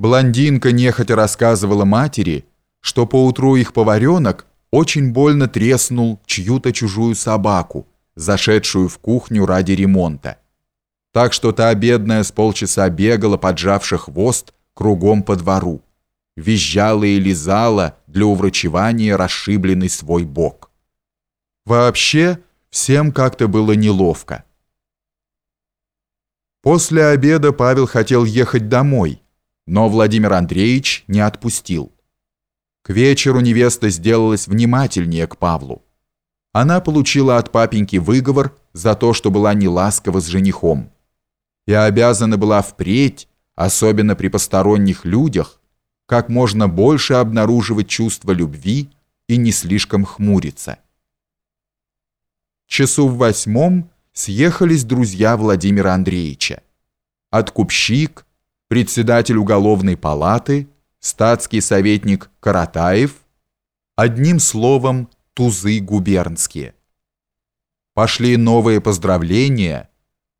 Блондинка нехотя рассказывала матери, что поутру их поваренок очень больно треснул чью-то чужую собаку, зашедшую в кухню ради ремонта. Так что та бедная с полчаса бегала, поджавши хвост, кругом по двору, визжала и лизала для уврачевания расшибленный свой бок. Вообще, всем как-то было неловко. После обеда Павел хотел ехать домой, но Владимир Андреевич не отпустил. К вечеру невеста сделалась внимательнее к Павлу. Она получила от папеньки выговор за то, что была неласкова с женихом. И обязана была впредь, особенно при посторонних людях, как можно больше обнаруживать чувство любви и не слишком хмуриться. Часу в восьмом съехались друзья Владимира Андреевича. Откупщик, председатель уголовной палаты – статский советник Каратаев, одним словом, тузы губернские. Пошли новые поздравления.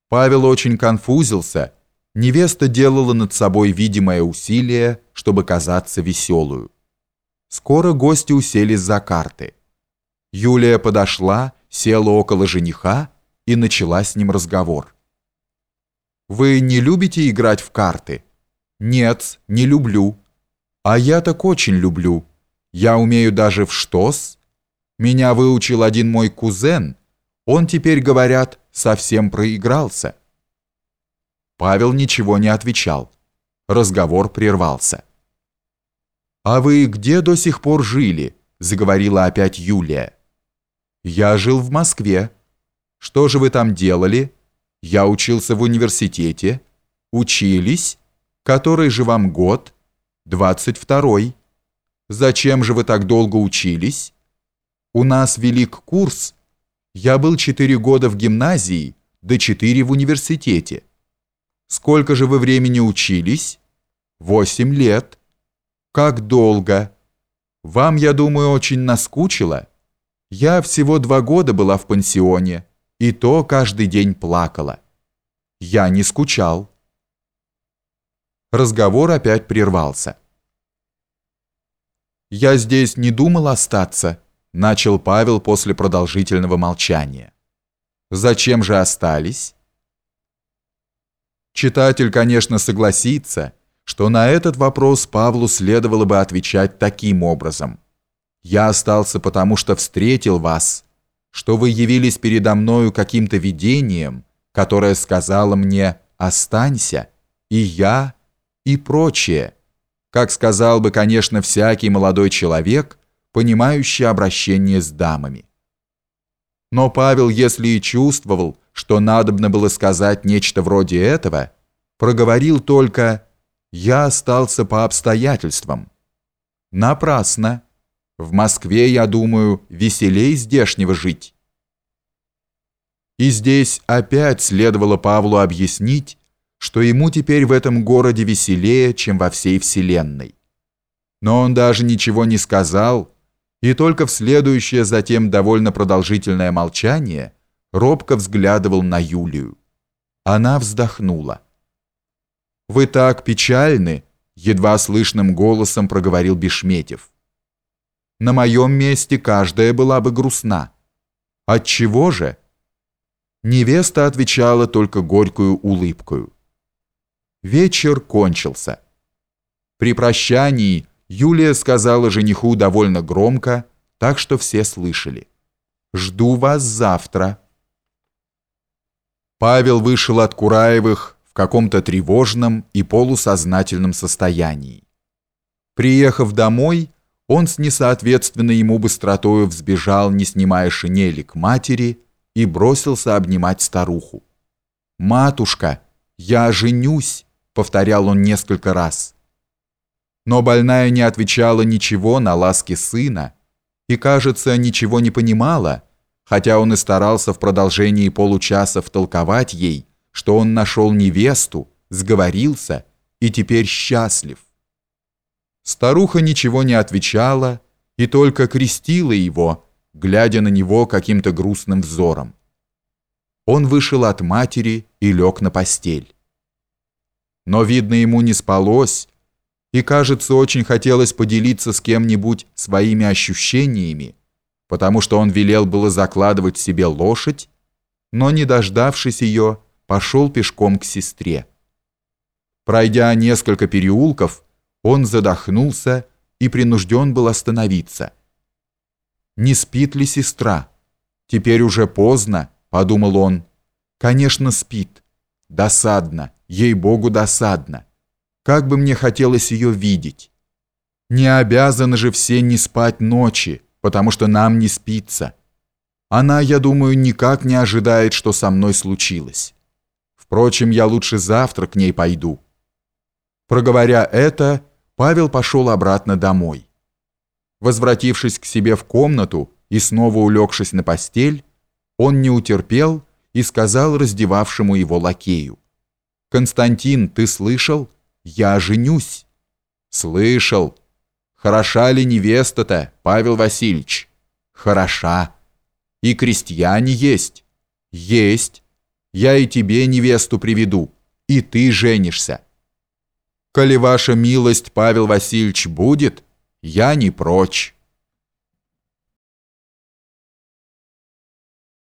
Павел очень конфузился. Невеста делала над собой видимое усилие, чтобы казаться веселую. Скоро гости уселись за карты. Юлия подошла, села около жениха и начала с ним разговор. «Вы не любите играть в карты?» «Нет, не люблю», а я так очень люблю. Я умею даже в штос. Меня выучил один мой кузен. Он теперь, говорят, совсем проигрался. Павел ничего не отвечал. Разговор прервался. «А вы где до сих пор жили?» – заговорила опять Юлия. «Я жил в Москве. Что же вы там делали? Я учился в университете. Учились? Который же вам год?» Двадцать второй. Зачем же вы так долго учились? У нас велик курс. Я был четыре года в гимназии, да четыре в университете. Сколько же вы времени учились? Восемь лет. Как долго? Вам, я думаю, очень наскучило. Я всего два года была в пансионе, и то каждый день плакала. Я не скучал. Разговор опять прервался. «Я здесь не думал остаться», – начал Павел после продолжительного молчания. «Зачем же остались?» Читатель, конечно, согласится, что на этот вопрос Павлу следовало бы отвечать таким образом. «Я остался потому, что встретил вас, что вы явились передо мною каким-то видением, которое сказало мне «останься», и я и прочее, как сказал бы, конечно, всякий молодой человек, понимающий обращение с дамами. Но Павел, если и чувствовал, что надобно было сказать нечто вроде этого, проговорил только «Я остался по обстоятельствам». Напрасно. В Москве, я думаю, веселей здешнего жить. И здесь опять следовало Павлу объяснить, что ему теперь в этом городе веселее, чем во всей вселенной. Но он даже ничего не сказал, и только в следующее затем довольно продолжительное молчание робко взглядывал на Юлию. Она вздохнула. «Вы так печальны», — едва слышным голосом проговорил Бешметьев. «На моем месте каждая была бы грустна. Отчего же?» Невеста отвечала только горькую улыбкою. Вечер кончился. При прощании Юлия сказала жениху довольно громко, так что все слышали. «Жду вас завтра». Павел вышел от Кураевых в каком-то тревожном и полусознательном состоянии. Приехав домой, он с несоответственной ему быстротою взбежал, не снимая шинели, к матери и бросился обнимать старуху. «Матушка, я женюсь!» повторял он несколько раз. Но больная не отвечала ничего на ласки сына и, кажется, ничего не понимала, хотя он и старался в продолжении получаса втолковать ей, что он нашел невесту, сговорился и теперь счастлив. Старуха ничего не отвечала и только крестила его, глядя на него каким-то грустным взором. Он вышел от матери и лег на постель но, видно, ему не спалось, и, кажется, очень хотелось поделиться с кем-нибудь своими ощущениями, потому что он велел было закладывать себе лошадь, но, не дождавшись ее, пошел пешком к сестре. Пройдя несколько переулков, он задохнулся и принужден был остановиться. «Не спит ли сестра? Теперь уже поздно», — подумал он. «Конечно, спит. Досадно, ей-богу, досадно. Как бы мне хотелось ее видеть. Не обязаны же все не спать ночи, потому что нам не спится. Она, я думаю, никак не ожидает, что со мной случилось. Впрочем, я лучше завтра к ней пойду». Проговоря это, Павел пошел обратно домой. Возвратившись к себе в комнату и снова улегшись на постель, он не утерпел и сказал раздевавшему его лакею. «Константин, ты слышал? Я женюсь». «Слышал. Хороша ли невеста-то, Павел Васильевич?» «Хороша. И крестьяне есть?» «Есть. Я и тебе невесту приведу, и ты женишься». «Коли ваша милость, Павел Васильевич, будет, я не прочь».